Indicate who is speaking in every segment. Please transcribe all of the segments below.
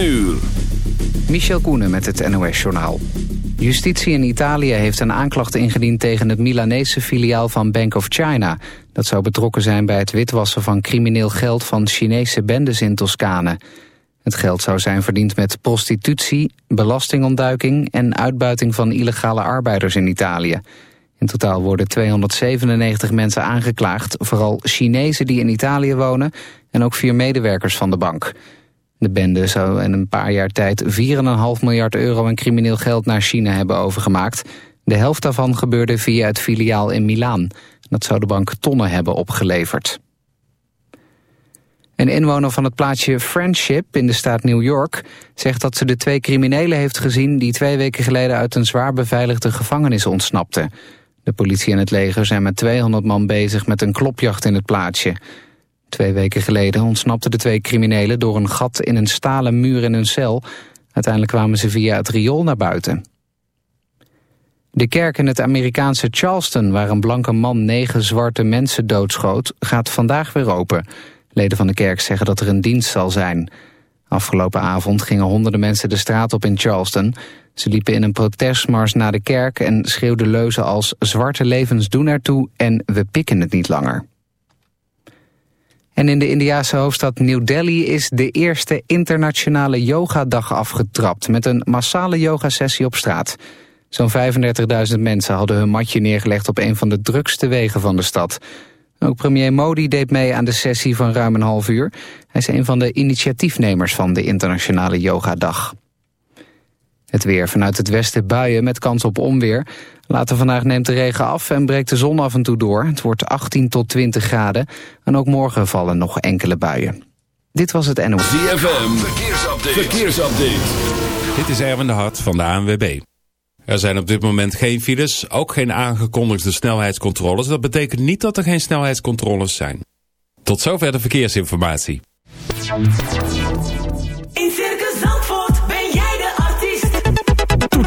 Speaker 1: uur.
Speaker 2: Michel Koenen met het NOS-journaal. Justitie in Italië heeft een aanklacht ingediend tegen het Milanese filiaal van Bank of China. Dat zou betrokken zijn bij het witwassen van crimineel geld van Chinese bendes in Toscane. Het geld zou zijn verdiend met prostitutie, belastingontduiking en uitbuiting van illegale arbeiders in Italië. In totaal worden 297 mensen aangeklaagd, vooral Chinezen die in Italië wonen en ook vier medewerkers van de bank. De bende zou in een paar jaar tijd 4,5 miljard euro aan crimineel geld naar China hebben overgemaakt. De helft daarvan gebeurde via het filiaal in Milaan. Dat zou de bank tonnen hebben opgeleverd. Een inwoner van het plaatsje Friendship in de staat New York... zegt dat ze de twee criminelen heeft gezien... die twee weken geleden uit een zwaar beveiligde gevangenis ontsnapten. De politie en het leger zijn met 200 man bezig met een klopjacht in het plaatsje. Twee weken geleden ontsnapten de twee criminelen door een gat in een stalen muur in hun cel. Uiteindelijk kwamen ze via het riool naar buiten. De kerk in het Amerikaanse Charleston, waar een blanke man negen zwarte mensen doodschoot, gaat vandaag weer open. Leden van de kerk zeggen dat er een dienst zal zijn. Afgelopen avond gingen honderden mensen de straat op in Charleston. Ze liepen in een protestmars naar de kerk en schreeuwden leuzen als zwarte levens doen ertoe en we pikken het niet langer. En in de Indiase hoofdstad New Delhi is de eerste internationale yogadag afgetrapt... met een massale yogasessie op straat. Zo'n 35.000 mensen hadden hun matje neergelegd op een van de drukste wegen van de stad. Ook premier Modi deed mee aan de sessie van ruim een half uur. Hij is een van de initiatiefnemers van de internationale yogadag. Het weer vanuit het westen buien met kans op onweer. Later vandaag neemt de regen af en breekt de zon af en toe door. Het wordt 18 tot 20 graden. En ook morgen vallen nog enkele buien. Dit was het NOS.
Speaker 1: ZFM, verkeersupdate. verkeersupdate.
Speaker 3: Dit is Erwin de Hart van de ANWB. Er zijn op dit moment geen files, ook geen aangekondigde snelheidscontroles. Dat betekent niet dat er geen snelheidscontroles zijn. Tot zover de verkeersinformatie.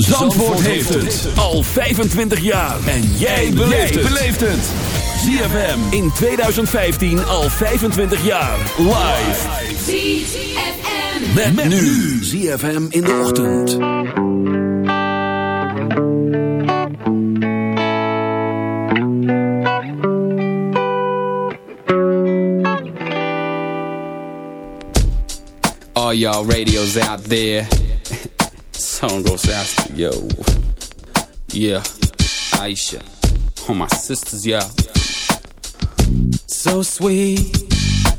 Speaker 4: Zandvoort heeft het al 25 jaar. En jij beleeft het. ZFM in 2015 al 25 jaar. Live.
Speaker 5: ZFM.
Speaker 4: Met, met nu. ZFM in de ochtend.
Speaker 6: All y'all radios out there. Song goes out to yo. Yeah, Aisha. All my sisters, yeah. So sweet,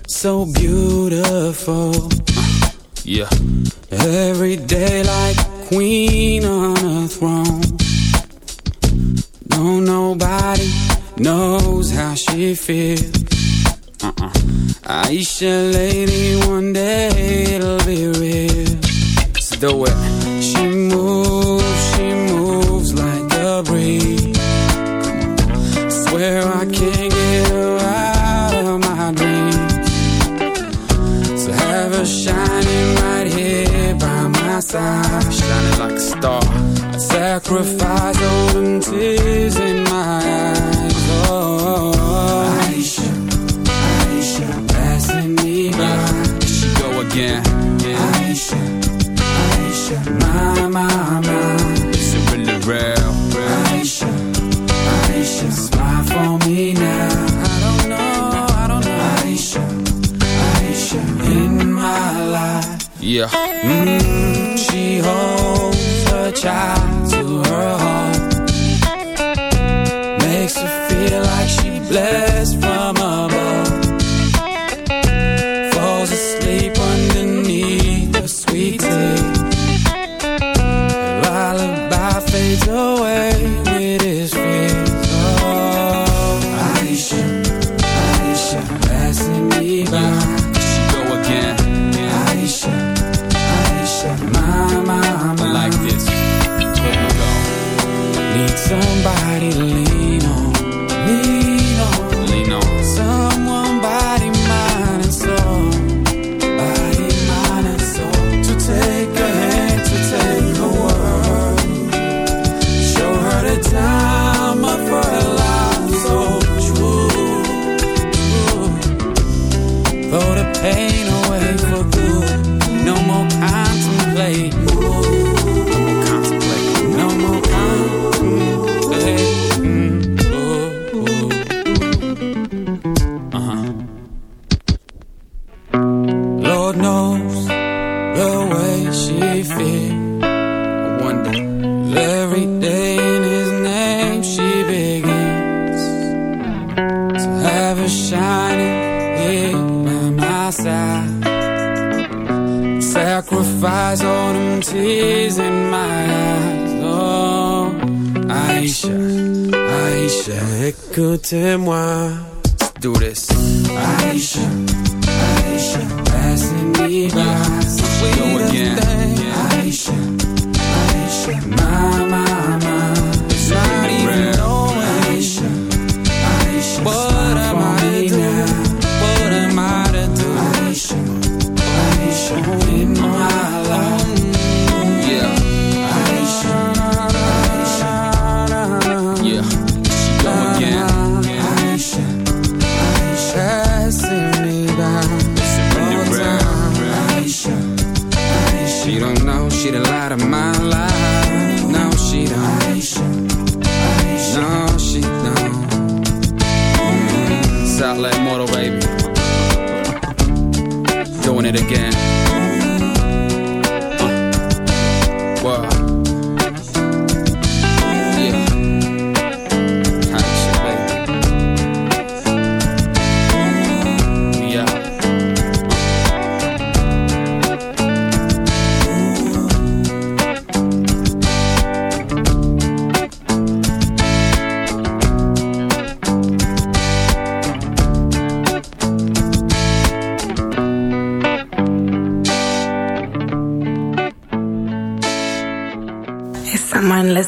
Speaker 6: so beautiful. Uh, yeah. Every day like queen on a throne. No, nobody knows how she feels. Uh-uh. Aisha, lady, one day it'll be real. Let's do it. Side, shining like a star. I sacrifice all them tears in my eyes. Child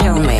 Speaker 7: kill me.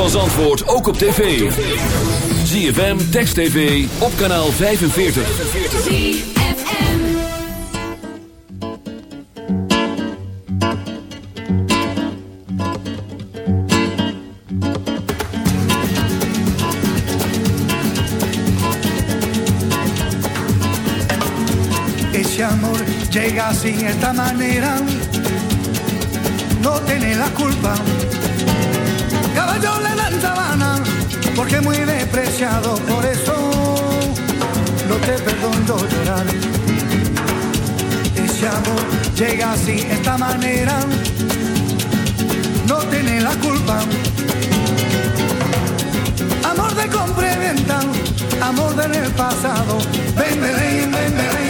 Speaker 4: Van Zandvoort ook op tv. ZFM, Text TV, op kanaal 45.
Speaker 8: Ese amor llega sin esta manera, no tiene la culpa. Caballo porque muy despreciado, por eso no te perdono llorar. Ese amor llega así, esta manera, no tiene la culpa. Amor de compra y venta, amor del pasado, ven, ven, ven, ven.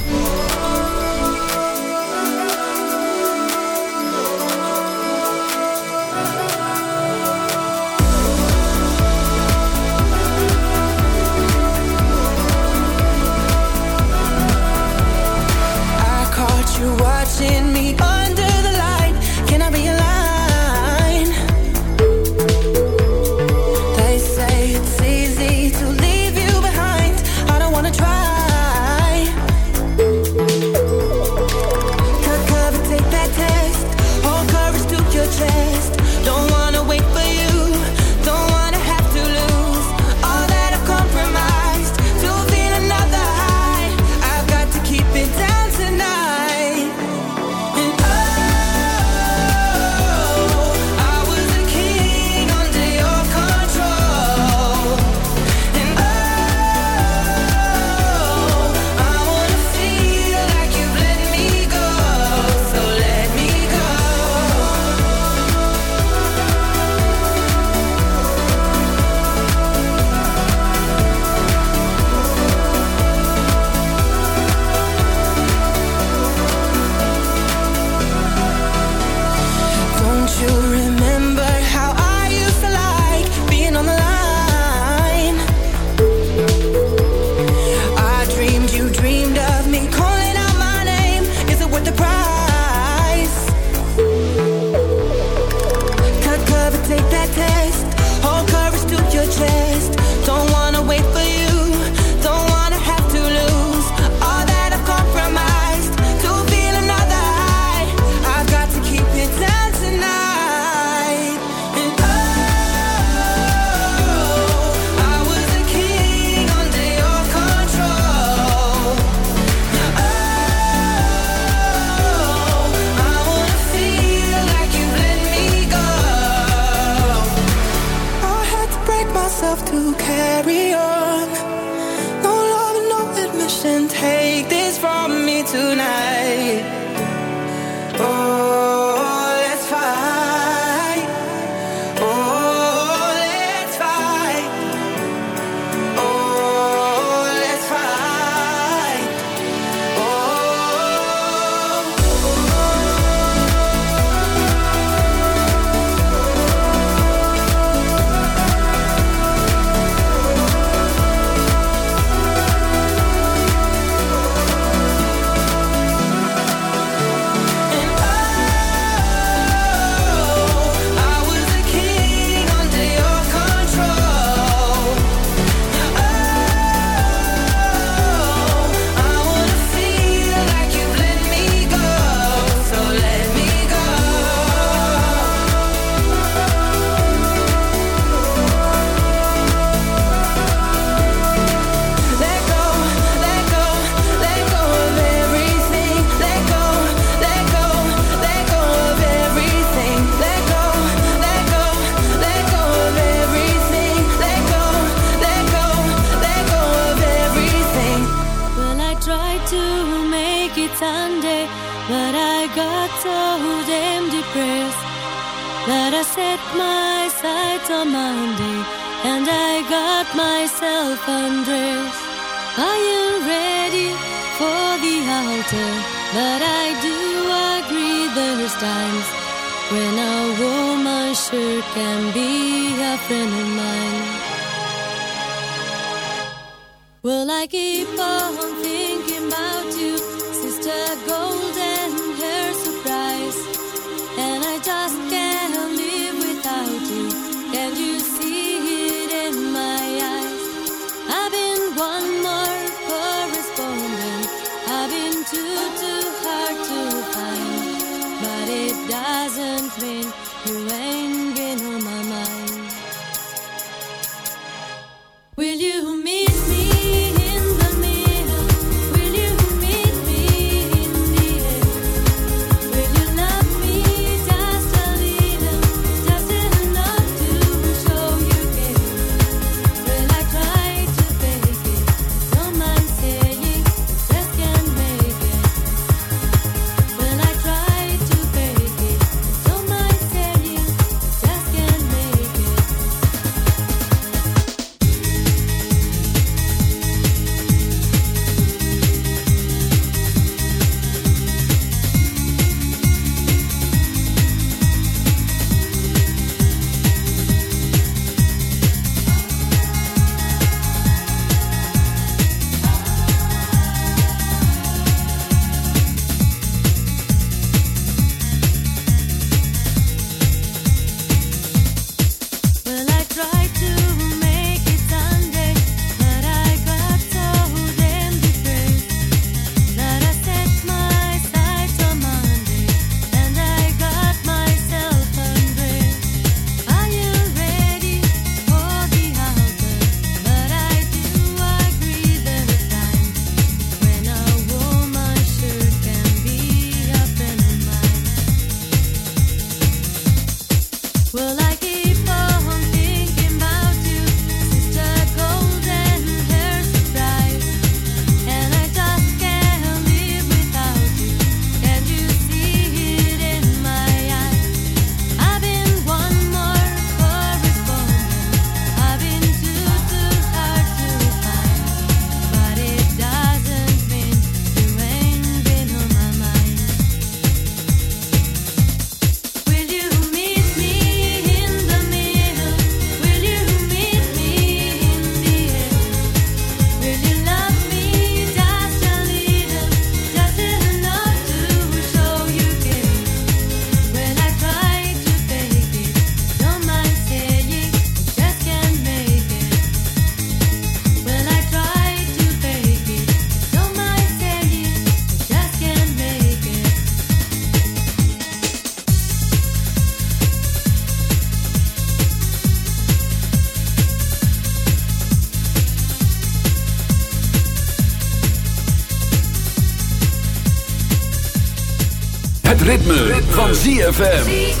Speaker 9: ZFM.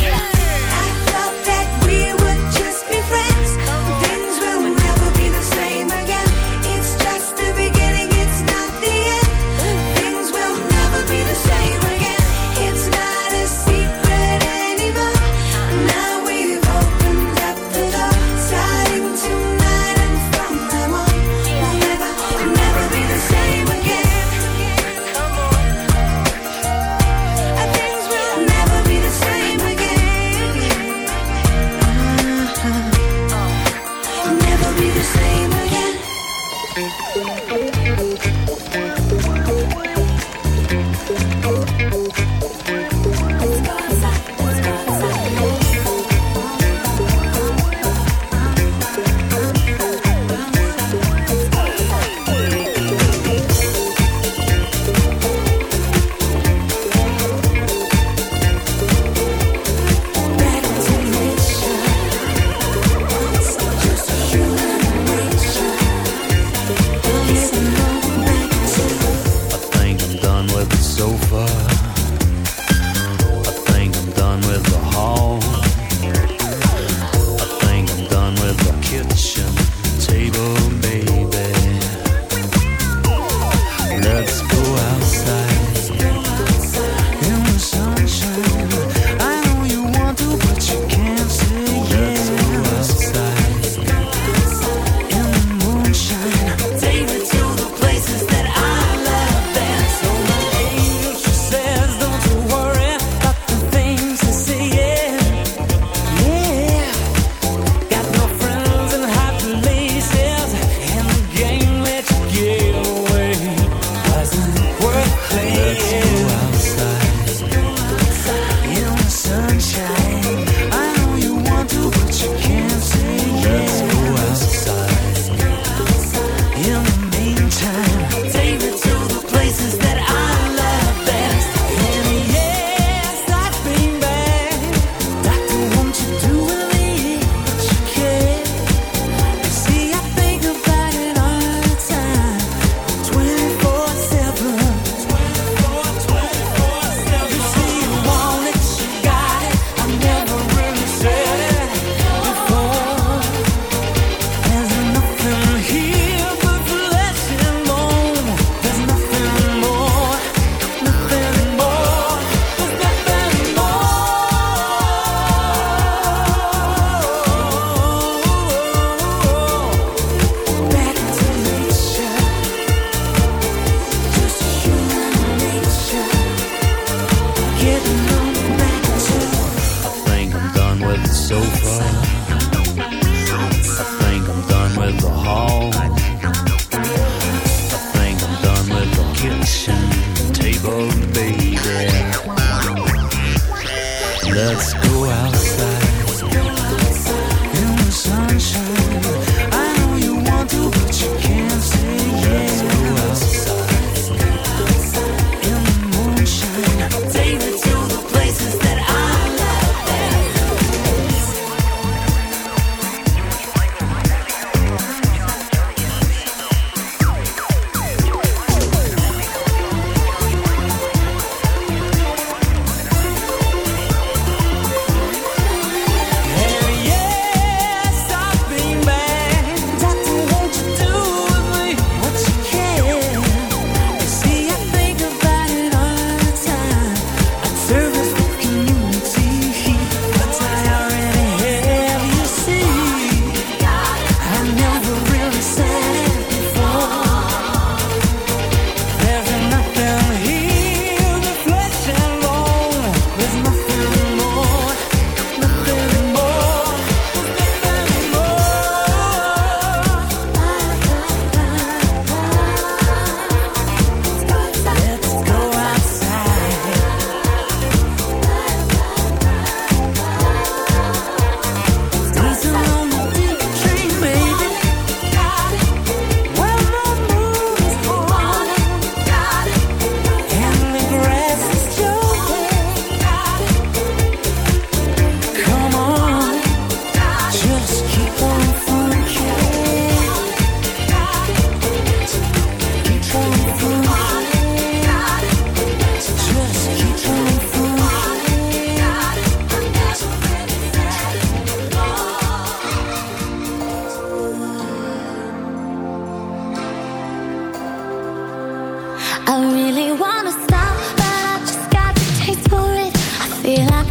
Speaker 10: Let's go outside in the sunshine.
Speaker 7: I really wanna stop, but I just got the taste for it. I feel like